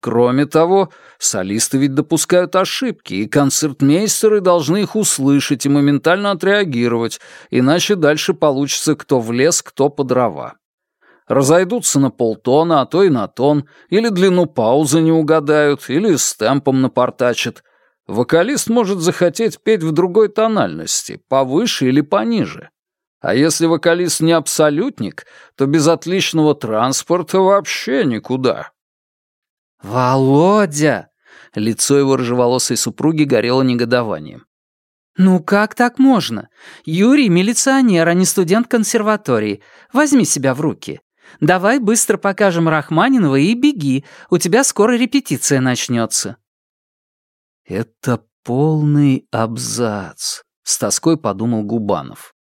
Кроме того, солисты ведь допускают ошибки, и концертмейстеры должны их услышать и моментально отреагировать, иначе дальше получится кто в лес, кто по дрова разойдутся на полтона, а то и на тон, или длину паузы не угадают, или с темпом напортачат. Вокалист может захотеть петь в другой тональности, повыше или пониже. А если вокалист не абсолютник, то без отличного транспорта вообще никуда. «Володя!» — лицо его рыжеволосой супруги горело негодованием. «Ну как так можно? Юрий — милиционер, а не студент консерватории. Возьми себя в руки. Давай быстро покажем Рахманинова и беги. У тебя скоро репетиция начнется». «Это полный абзац», — с тоской подумал Губанов.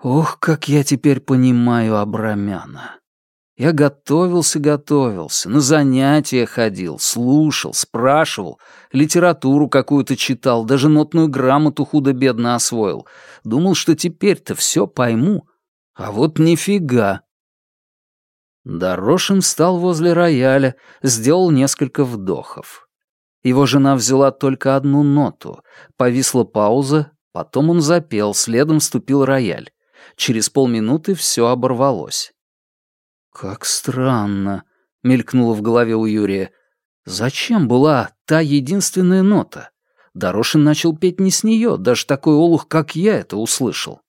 «Ох, как я теперь понимаю Абрамяна. Я готовился, готовился, на занятия ходил, слушал, спрашивал, литературу какую-то читал, даже нотную грамоту худо-бедно освоил. Думал, что теперь-то все пойму. А вот нифига. Дорошин встал возле рояля, сделал несколько вдохов. Его жена взяла только одну ноту. Повисла пауза, потом он запел, следом вступил рояль. Через полминуты все оборвалось. «Как странно», — мелькнуло в голове у Юрия. «Зачем была та единственная нота? Дорошин начал петь не с нее, даже такой олух, как я, это услышал».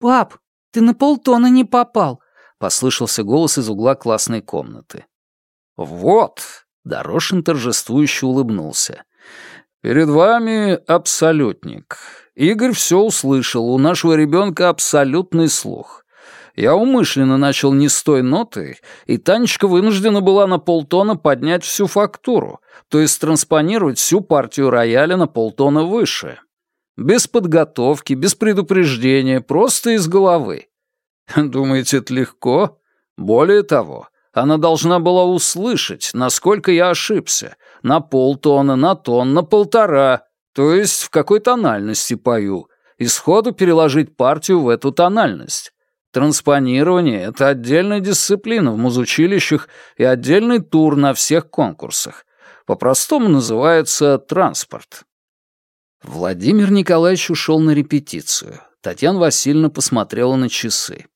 «Пап, ты на полтона не попал», — послышался голос из угла классной комнаты. «Вот», — Дорошин торжествующе улыбнулся. «Перед вами абсолютник. Игорь все услышал, у нашего ребенка абсолютный слух. Я умышленно начал не с той ноты, и Танечка вынуждена была на полтона поднять всю фактуру, то есть транспонировать всю партию рояля на полтона выше. Без подготовки, без предупреждения, просто из головы. Думаете, это легко? Более того, она должна была услышать, насколько я ошибся. На полтона, на тон, на полтора, то есть в какой тональности пою, и сходу переложить партию в эту тональность. Транспонирование — это отдельная дисциплина в музучилищах и отдельный тур на всех конкурсах. По-простому называется транспорт. Владимир Николаевич ушел на репетицию. Татьяна Васильевна посмотрела на часы.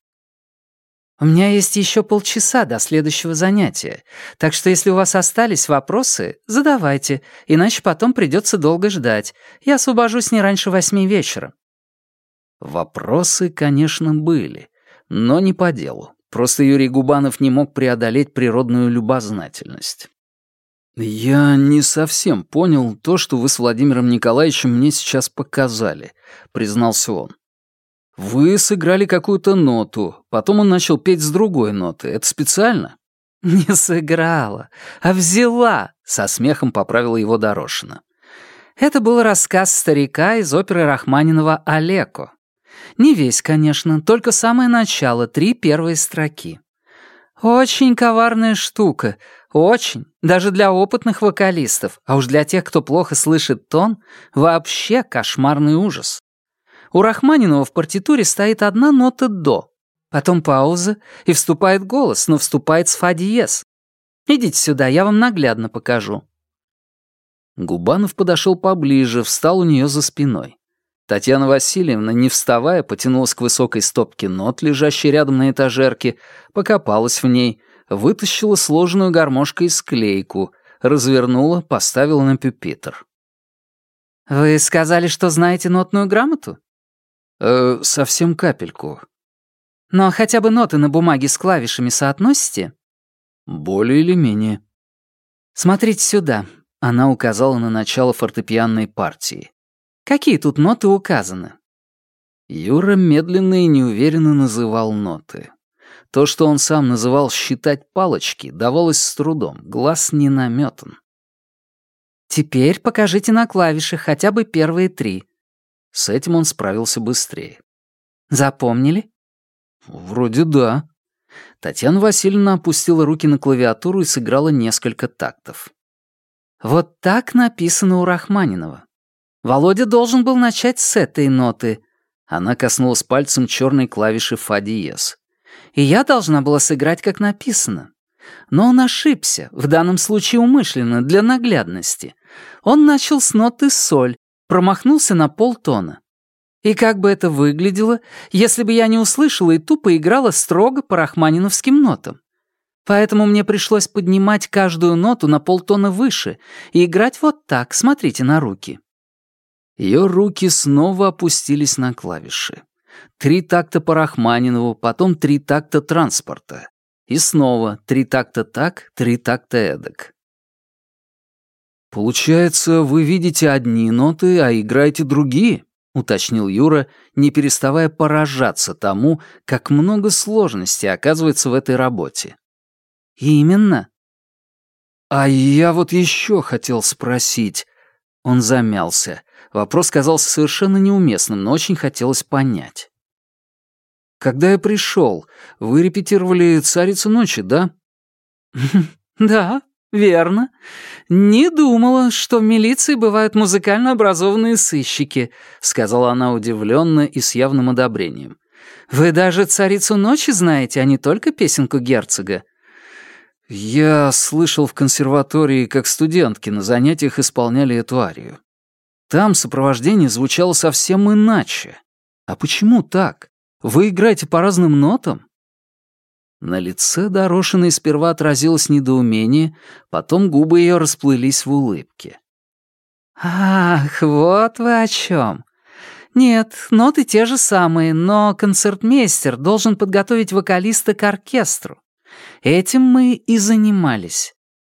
«У меня есть еще полчаса до следующего занятия, так что если у вас остались вопросы, задавайте, иначе потом придется долго ждать. Я освобожусь не раньше восьми вечера». Вопросы, конечно, были, но не по делу. Просто Юрий Губанов не мог преодолеть природную любознательность. «Я не совсем понял то, что вы с Владимиром Николаевичем мне сейчас показали», — признался он. «Вы сыграли какую-то ноту, потом он начал петь с другой ноты. Это специально?» «Не сыграла, а взяла», — со смехом поправила его Дорошина. «Это был рассказ старика из оперы Рахманинова «Олеко». Не весь, конечно, только самое начало, три первые строки. Очень коварная штука, очень. Даже для опытных вокалистов, а уж для тех, кто плохо слышит тон, вообще кошмарный ужас. У Рахманинова в партитуре стоит одна нота «до», потом пауза, и вступает голос, но вступает с фа диез. Идите сюда, я вам наглядно покажу. Губанов подошел поближе, встал у нее за спиной. Татьяна Васильевна, не вставая, потянулась к высокой стопке нот, лежащей рядом на этажерке, покопалась в ней, вытащила сложенную гармошкой склейку, развернула, поставила на пюпитр. «Вы сказали, что знаете нотную грамоту?» «Э, совсем капельку». «Но хотя бы ноты на бумаге с клавишами соотносите?» «Более или менее». «Смотрите сюда», — она указала на начало фортепианной партии. Какие тут ноты указаны?» Юра медленно и неуверенно называл ноты. То, что он сам называл «считать палочки», давалось с трудом, глаз не наметан. «Теперь покажите на клавишах хотя бы первые три». С этим он справился быстрее. «Запомнили?» «Вроде да». Татьяна Васильевна опустила руки на клавиатуру и сыграла несколько тактов. «Вот так написано у Рахманинова. Володя должен был начать с этой ноты. Она коснулась пальцем черной клавиши фа диез. И я должна была сыграть, как написано. Но он ошибся, в данном случае умышленно, для наглядности. Он начал с ноты соль, промахнулся на полтона. И как бы это выглядело, если бы я не услышала и тупо играла строго по рахманиновским нотам? Поэтому мне пришлось поднимать каждую ноту на полтона выше и играть вот так, смотрите на руки». Ее руки снова опустились на клавиши. Три такта по Рахманинову, потом три такта транспорта. И снова три такта так, три такта эдак. «Получается, вы видите одни ноты, а играете другие?» — уточнил Юра, не переставая поражаться тому, как много сложностей оказывается в этой работе. «Именно». «А я вот еще хотел спросить». Он замялся. Вопрос казался совершенно неуместным, но очень хотелось понять. «Когда я пришел, вы репетировали «Царицу ночи», да?» «Да, верно. Не думала, что в милиции бывают музыкально образованные сыщики», сказала она удивленно и с явным одобрением. «Вы даже «Царицу ночи» знаете, а не только песенку герцога». Я слышал в консерватории, как студентки на занятиях исполняли эту арию. Там сопровождение звучало совсем иначе. А почему так? Вы играете по разным нотам? На лице Дорошиной сперва отразилось недоумение, потом губы ее расплылись в улыбке. «Ах, вот вы о чем. Нет, ноты те же самые, но концертмейстер должен подготовить вокалиста к оркестру. Этим мы и занимались.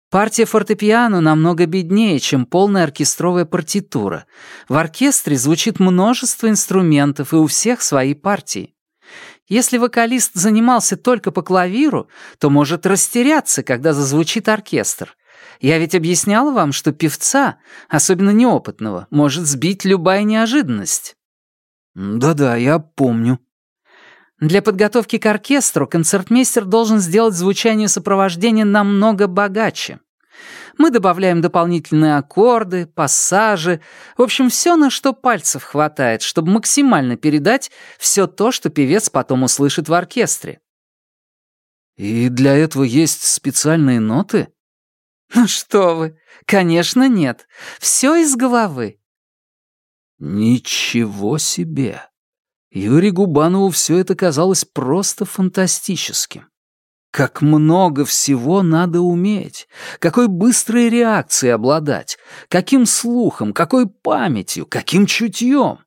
Партия фортепиано намного беднее, чем полная оркестровая партитура. В оркестре звучит множество инструментов, и у всех свои партии. Если вокалист занимался только по клавиру, то может растеряться, когда зазвучит оркестр. Я ведь объясняла вам, что певца, особенно неопытного, может сбить любая неожиданность. Да-да, я помню. Для подготовки к оркестру концертмейстер должен сделать звучание сопровождения намного богаче. Мы добавляем дополнительные аккорды, пассажи, в общем, все, на что пальцев хватает, чтобы максимально передать все то, что певец потом услышит в оркестре. И для этого есть специальные ноты? Ну что вы, конечно, нет. Все из головы. Ничего себе. Юрию Губанову все это казалось просто фантастическим. Как много всего надо уметь, какой быстрой реакцией обладать, каким слухом, какой памятью, каким чутьем.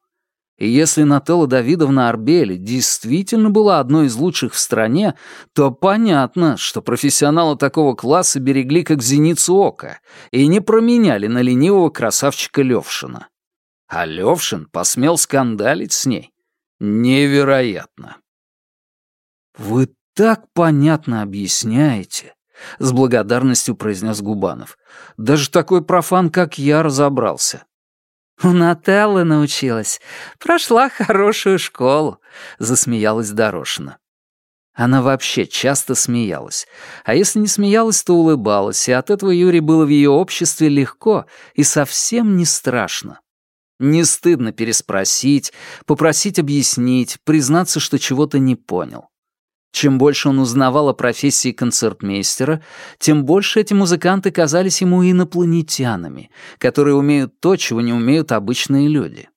И если Нателла Давидовна Арбели действительно была одной из лучших в стране, то понятно, что профессионалы такого класса берегли как зеницу ока и не променяли на ленивого красавчика Левшина. А Левшин посмел скандалить с ней. Невероятно. «Вы так понятно объясняете», — с благодарностью произнес Губанов. «Даже такой профан, как я, разобрался». «У Нателлы научилась. Прошла хорошую школу», — засмеялась Дорошина. Она вообще часто смеялась. А если не смеялась, то улыбалась, и от этого Юре было в ее обществе легко и совсем не страшно. Не стыдно переспросить, попросить объяснить, признаться, что чего-то не понял. Чем больше он узнавал о профессии концертмейстера, тем больше эти музыканты казались ему инопланетянами, которые умеют то, чего не умеют обычные люди.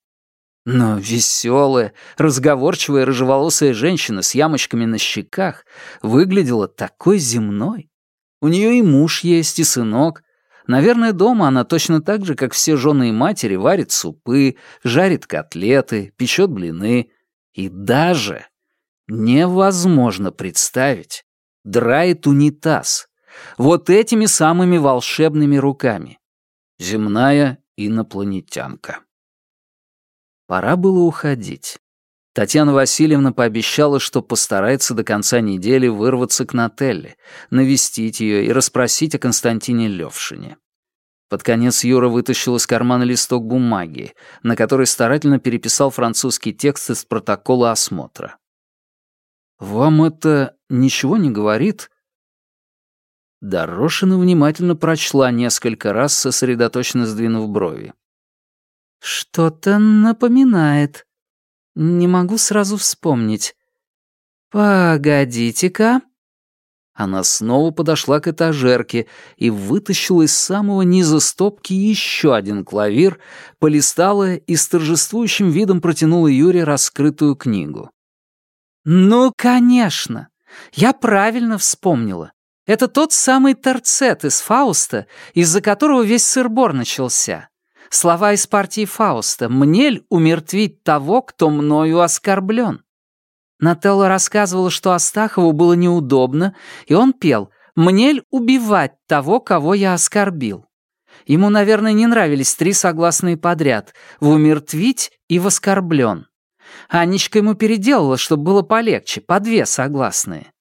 Но веселая, разговорчивая рыжеволосая женщина с ямочками на щеках выглядела такой земной. У нее и муж есть, и сынок, Наверное, дома она точно так же, как все жены и матери, варит супы, жарит котлеты, печет блины. И даже невозможно представить, драет унитаз. Вот этими самыми волшебными руками. Земная инопланетянка. Пора было уходить. Татьяна Васильевна пообещала, что постарается до конца недели вырваться к Нателле, навестить ее и расспросить о Константине Левшине. Под конец Юра вытащил из кармана листок бумаги, на который старательно переписал французский текст из протокола осмотра. «Вам это ничего не говорит?» Дорошина внимательно прочла несколько раз, сосредоточенно сдвинув брови. «Что-то напоминает», не могу сразу вспомнить. Погодите-ка. Она снова подошла к этажерке и вытащила из самого низа стопки еще один клавир, полистала и с торжествующим видом протянула Юре раскрытую книгу. «Ну, конечно! Я правильно вспомнила. Это тот самый торцет из Фауста, из-за которого весь сырбор начался. Слова из партии Фауста «Мнель умертвить того, кто мною оскорблен». Нателла рассказывала, что Астахову было неудобно, и он пел «Мнель убивать того, кого я оскорбил». Ему, наверное, не нравились три согласные подряд «в умертвить» и «в оскорблен». Анечка ему переделала, чтобы было полегче, по две согласные.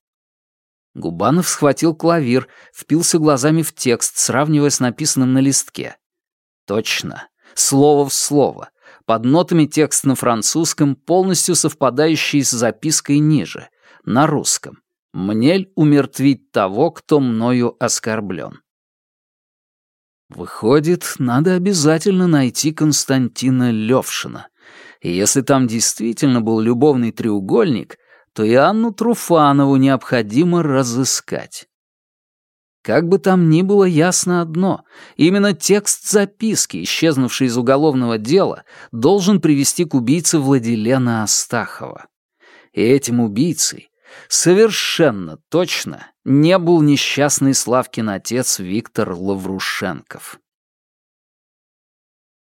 Губанов схватил клавир, впился глазами в текст, сравнивая с написанным на листке. Точно, слово в слово. Под нотами текст на французском, полностью совпадающий с запиской ниже, на русском. «Мнель умертвить того, кто мною оскорблен». Выходит, надо обязательно найти Константина Левшина. И если там действительно был любовный треугольник, то и Анну Труфанову необходимо разыскать. Как бы там ни было ясно одно, именно текст записки, исчезнувший из уголовного дела, должен привести к убийце Владилена Астахова. И этим убийцей совершенно точно не был несчастный Славкин отец Виктор Лаврушенков.